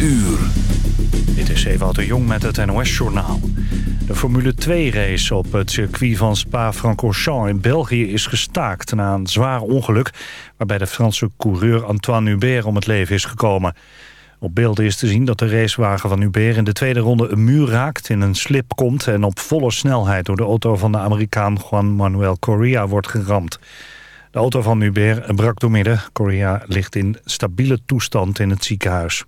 uur. Dit is Ewout de Jong met het NOS-journaal. De Formule 2-race op het circuit van Spa-Francorchamps in België is gestaakt... na een zwaar ongeluk waarbij de Franse coureur Antoine Hubert om het leven is gekomen. Op beelden is te zien dat de racewagen van Hubert in de tweede ronde een muur raakt... in een slip komt en op volle snelheid door de auto van de Amerikaan Juan Manuel Correa wordt geramd. De auto van Hubert brak doormidden. Correa ligt in stabiele toestand in het ziekenhuis.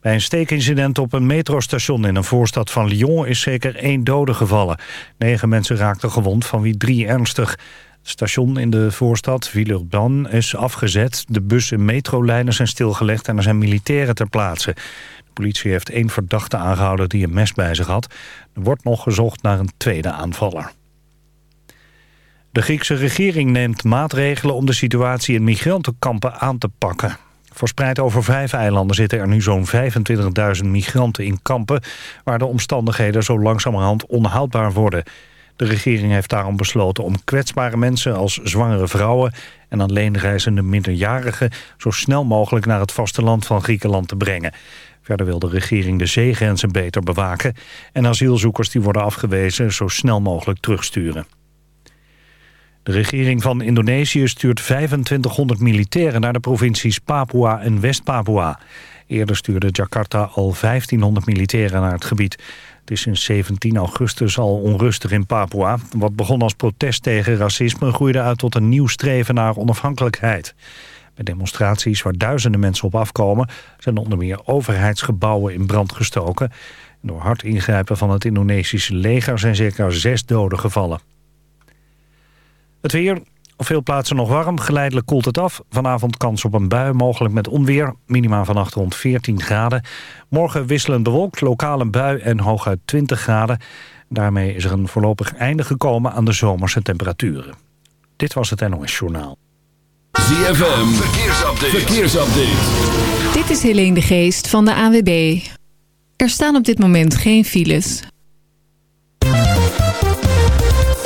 Bij een steekincident op een metrostation in een voorstad van Lyon is zeker één dode gevallen. Negen mensen raakten gewond, van wie drie ernstig. Het station in de voorstad Villeurbanne is afgezet. De bus- en metrolijnen zijn stilgelegd en er zijn militairen ter plaatse. De politie heeft één verdachte aangehouden die een mes bij zich had. Er wordt nog gezocht naar een tweede aanvaller. De Griekse regering neemt maatregelen om de situatie in migrantenkampen aan te pakken. Verspreid over vijf eilanden zitten er nu zo'n 25.000 migranten in kampen... waar de omstandigheden zo langzamerhand onhoudbaar worden. De regering heeft daarom besloten om kwetsbare mensen als zwangere vrouwen... en alleenreizende minderjarigen zo snel mogelijk naar het vasteland van Griekenland te brengen. Verder wil de regering de zeegrenzen beter bewaken... en asielzoekers die worden afgewezen zo snel mogelijk terugsturen. De regering van Indonesië stuurt 2500 militairen naar de provincies Papua en West-Papua. Eerder stuurde Jakarta al 1500 militairen naar het gebied. Het is sinds 17 augustus al onrustig in Papua. Wat begon als protest tegen racisme groeide uit tot een nieuw streven naar onafhankelijkheid. Bij demonstraties waar duizenden mensen op afkomen... zijn onder meer overheidsgebouwen in brand gestoken. Door hard ingrijpen van het Indonesische leger zijn zeker zes doden gevallen. Het weer, op veel plaatsen nog warm. Geleidelijk koelt het af. Vanavond kans op een bui, mogelijk met onweer. Minima vannacht rond 14 graden. Morgen wisselend bewolkt, lokale bui en hooguit 20 graden. Daarmee is er een voorlopig einde gekomen aan de zomerse temperaturen. Dit was het NOS Journaal. ZFM, verkeersupdate. verkeersupdate. Dit is Helene de Geest van de AWB. Er staan op dit moment geen files.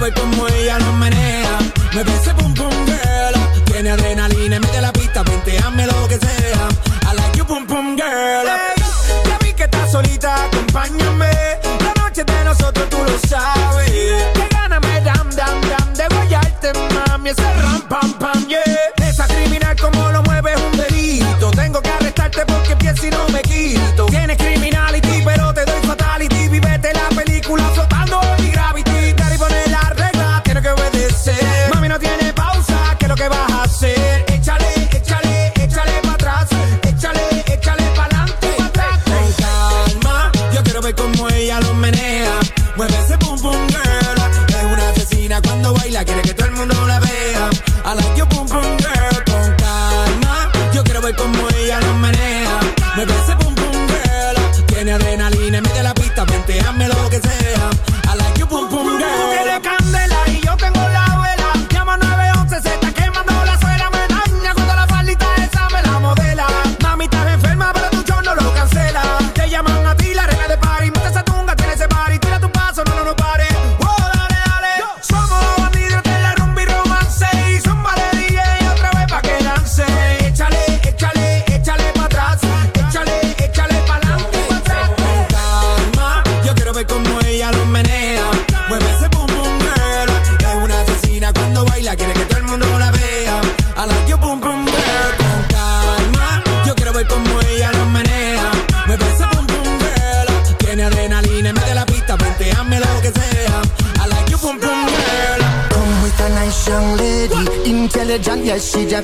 ver cómo ella lo menea. Mueve ese boom boom girl. Tiene adrenalina en medio de la pista, venteame lo que sea. I like your boom boom girl. Ya vi que estás solita, acompáñame. La noche de nosotros tú lo sabes. Que gana me dam dam dam de guayarte, mami. Ese ram pam pam yeah.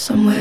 somewhere.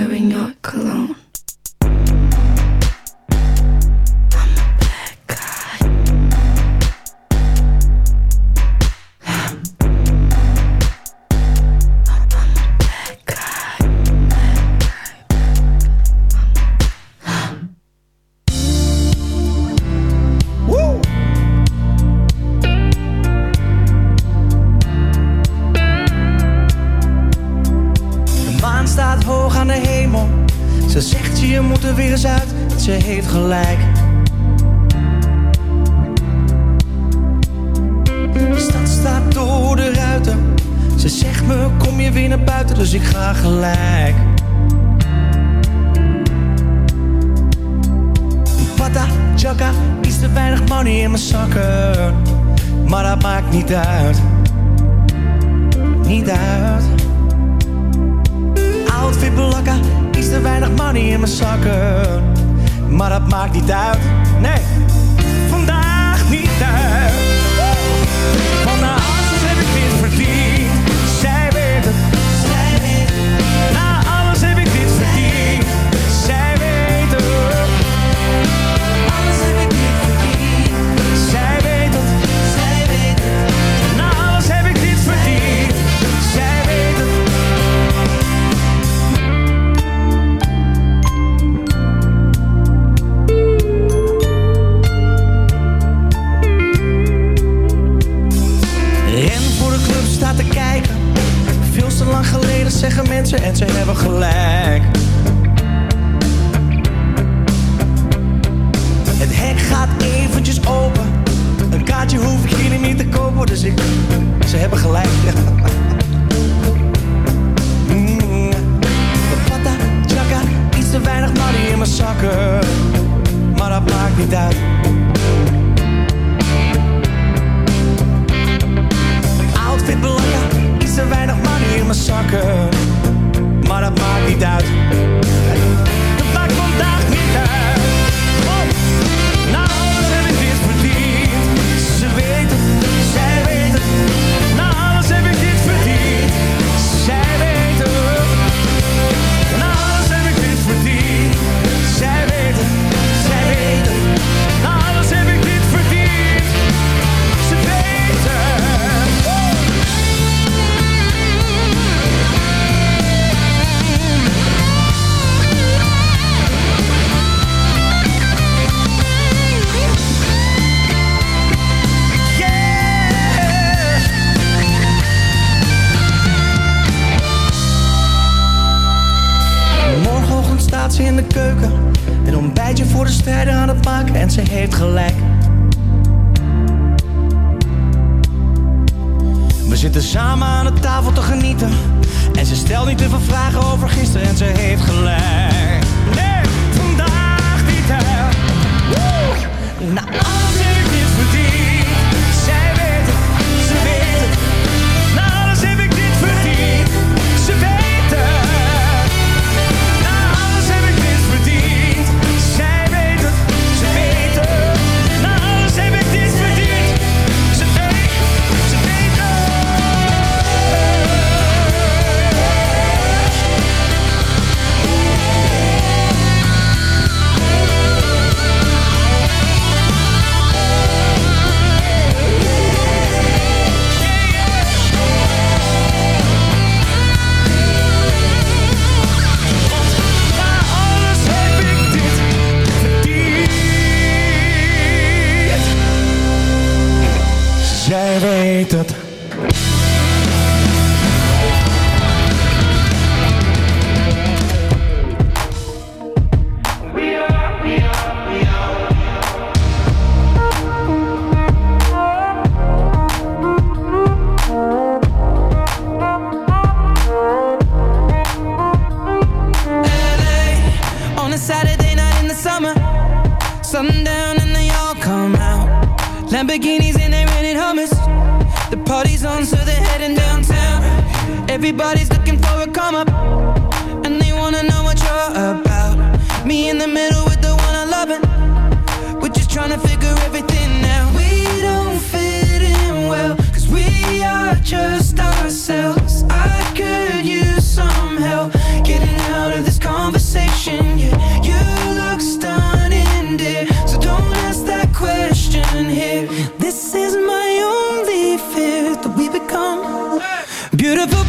Beautiful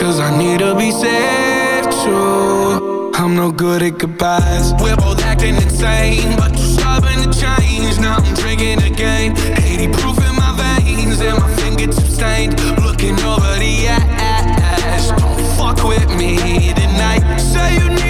Cause I need to be saved too. I'm no good at goodbyes. We're both acting insane, but you're stubborn to change. Now I'm drinking again. 80 proof in my veins, and my fingertips stained. Looking over the ash. Don't fuck with me tonight. Say you needed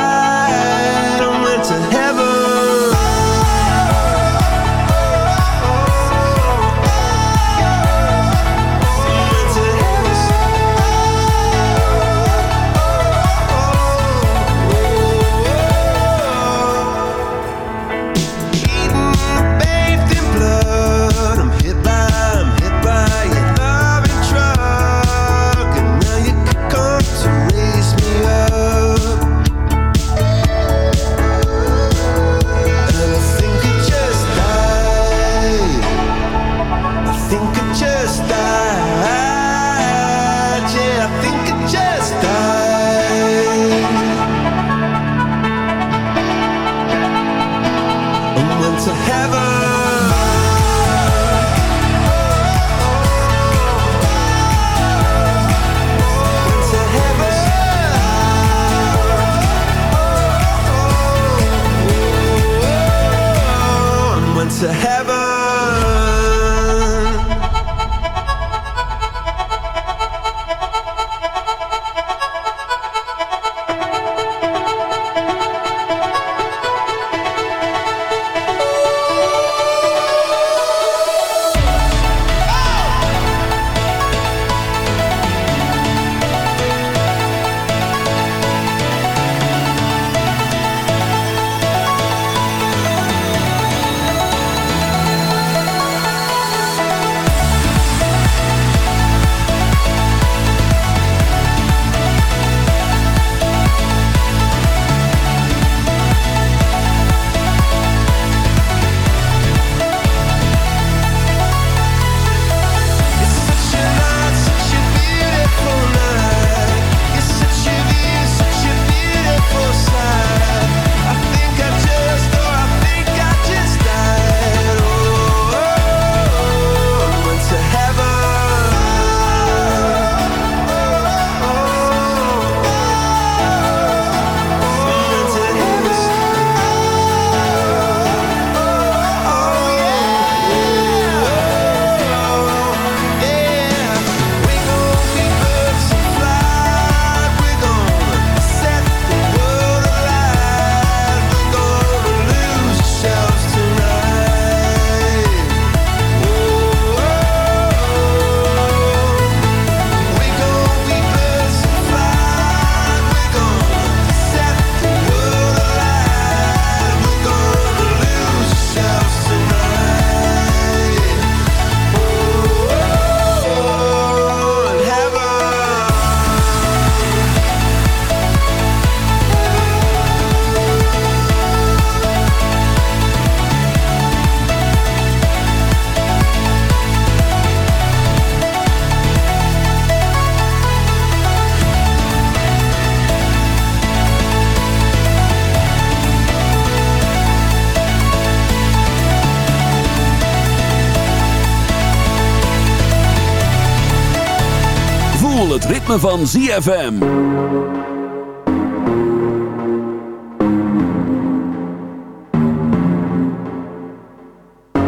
Voel het ritme van ZFM.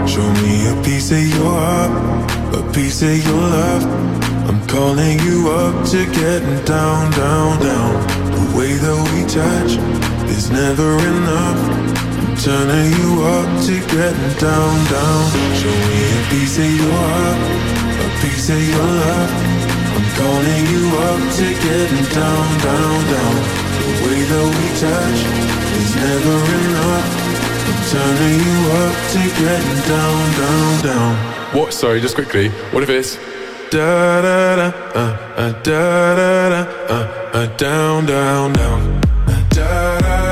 Show me a piece of your heart, a piece of your love. I'm calling you up to getting down, down, down. The way that we touch is never enough. Turning you up to getting down, down. Show me a piece of your heart, a piece of your love. I'm calling you up to getting down, down, down. The way that we touch is never enough. I'm turning you up to getting down, down, down. What? Sorry, just quickly. What if it's Da da da, uh, uh, da da da, uh, uh, down, down, down. Uh, Da da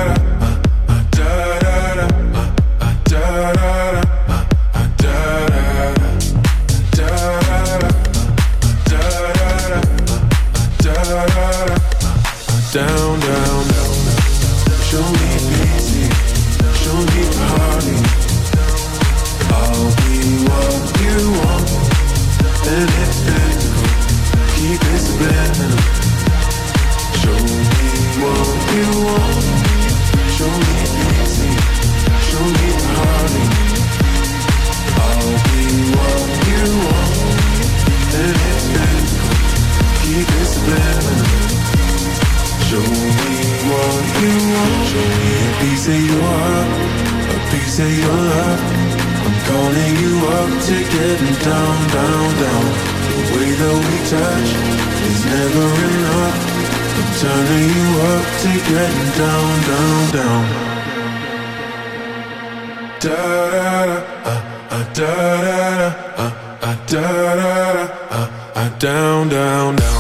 never enough. I'm turning you up to getting down, down, down. Da da da, uh, uh, da da da, uh, uh, da da da, uh, uh, down, down, down,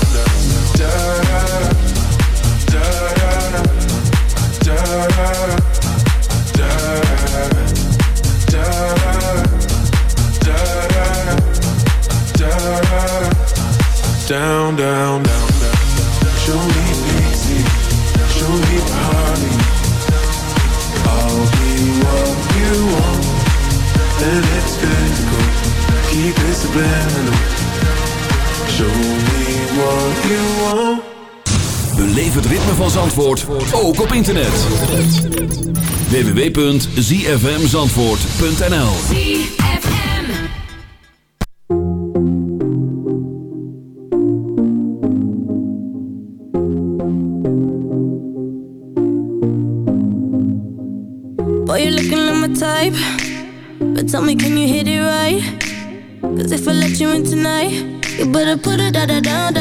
Beleef het ritme van Zandvoort, ook op internet. www.zfmzandvoort.nl Boy, you're looking like my type. But tell me, can you hit it right? Cause if I let you in tonight, you better put it da da down, da.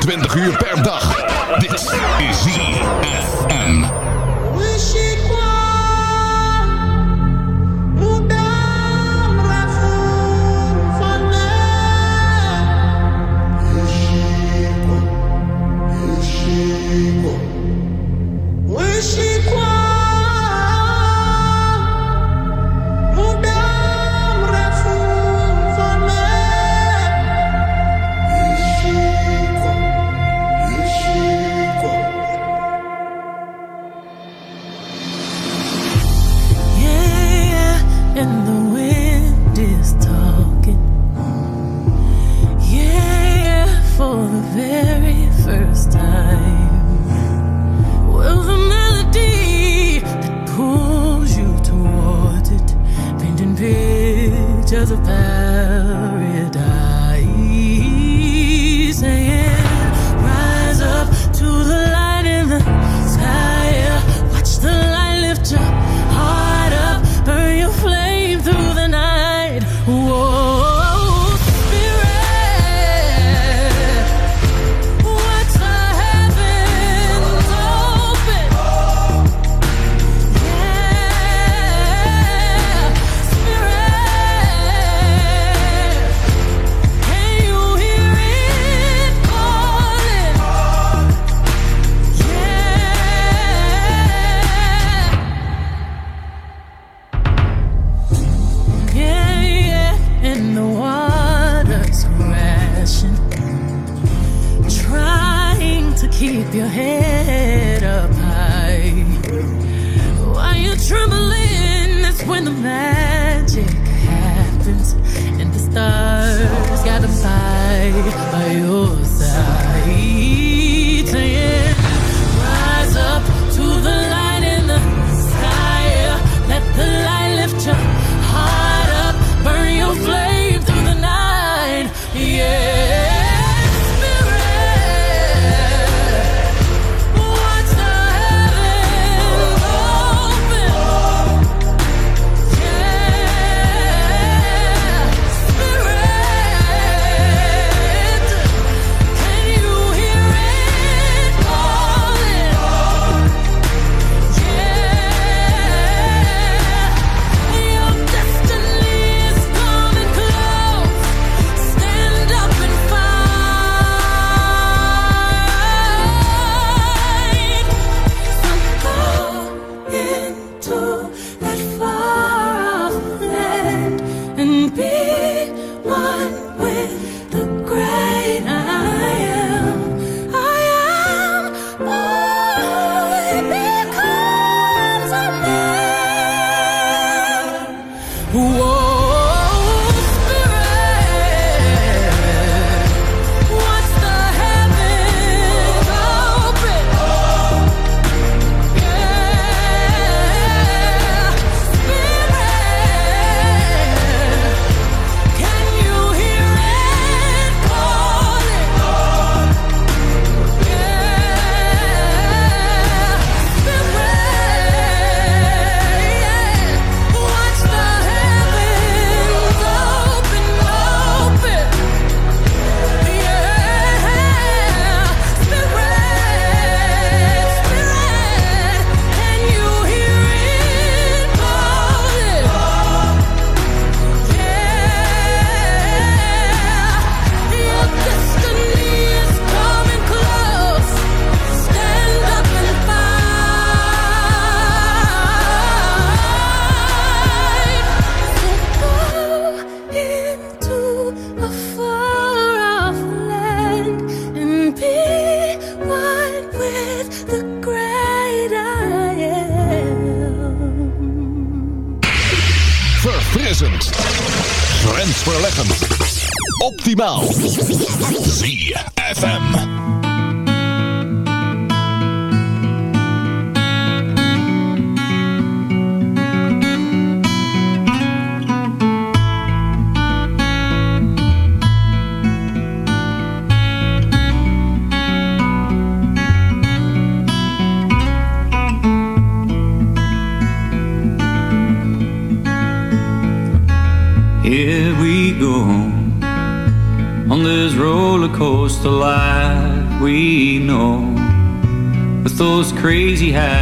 24 uur per dag. Dit is ZFM. Easy had.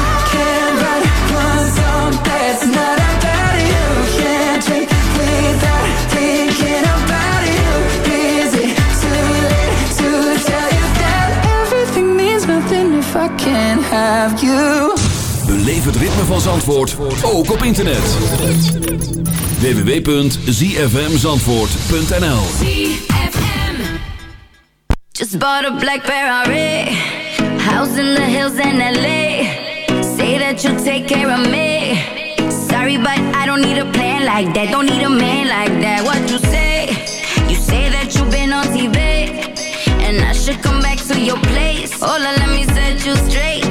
Have you? Beleef het ritme van Zandvoort, ook op internet. www.zfmzandvoort.nl Just bought a black Ferrari, house in the hills in LA. Say that you'll take care of me. Sorry, but I don't need a plan like that. Don't need a man like that. What you say? You say that you've been on TV, and I should come back to your place. Hola, let me set you straight.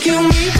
Rescue me?